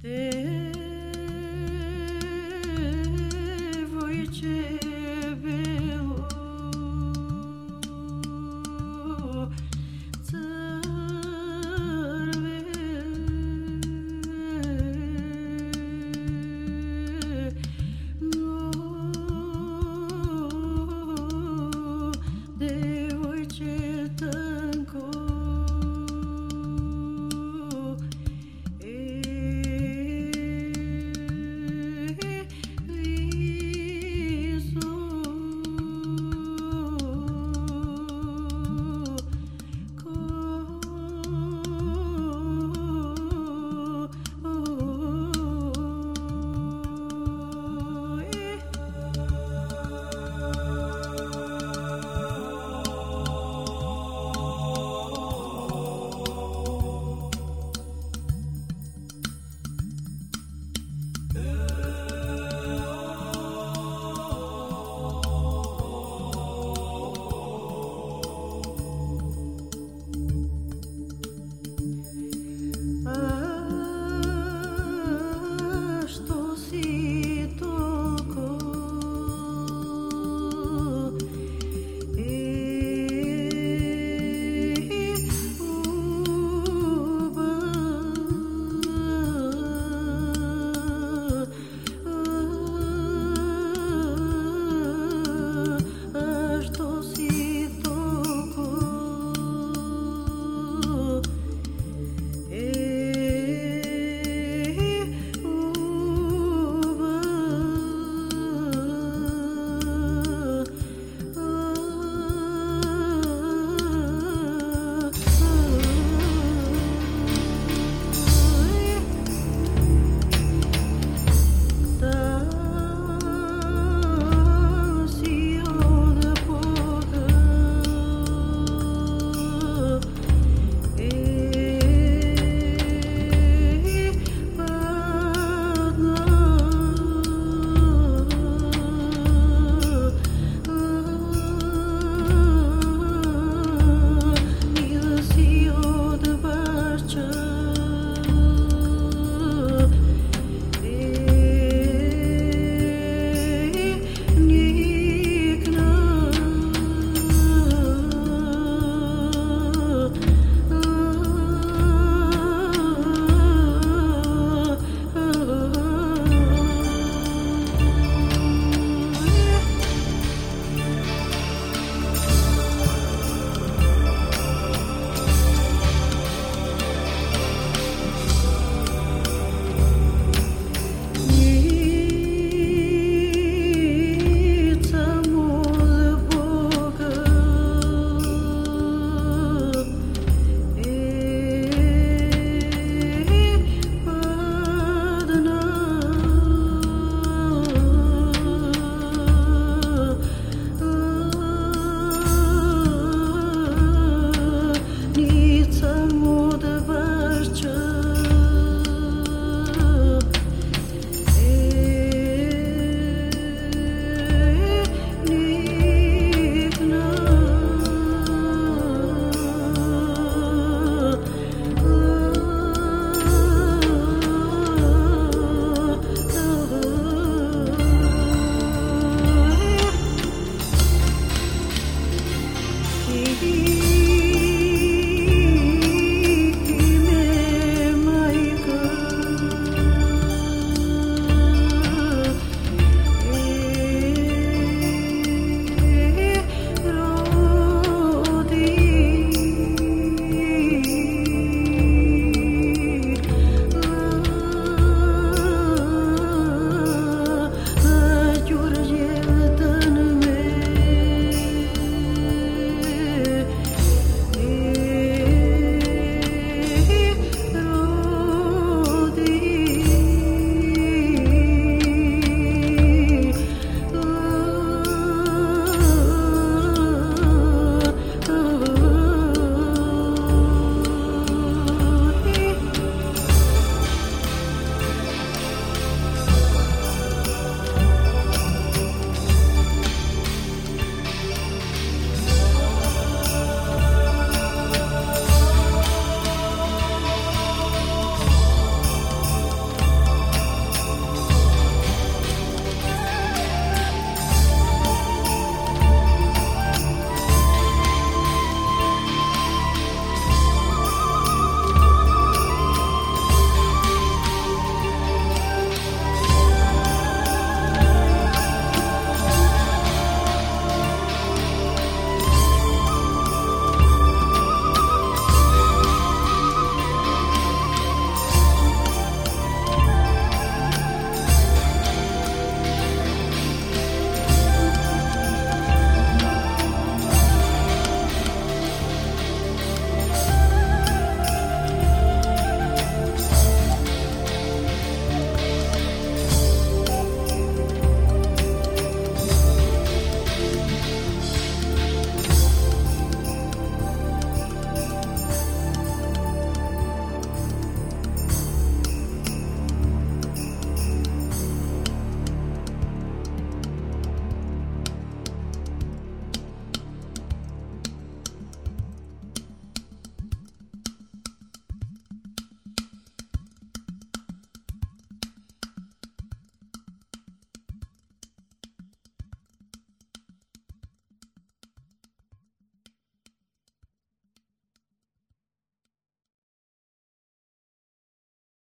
This 你的